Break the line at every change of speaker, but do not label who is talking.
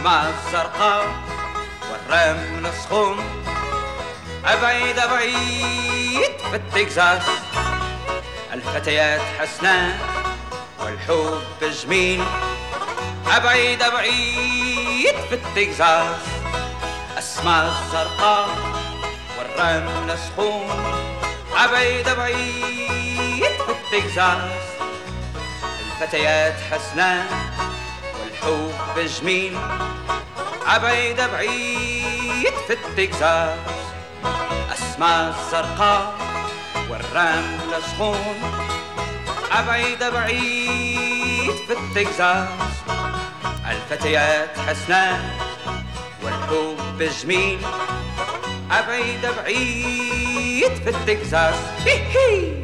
السما الزرقاء والرمل السخون أبعيد أبعيد في التكزاس. الفتيات حسناء والحب جميل. أبعيد أبعيد في التكزاس. السما الزرقاء والرمل سخون أبعيد أبعيد في التكزاس. الفتيات حسناء والحب جميل أبعيد أبعيد في التكزاس. السما الزرقاء والرمل سخون أبعيد أبعيد في التكزاس. الفتيات حسناء والحب جميل أبعيد أبعيد في التكزاس. هي هي!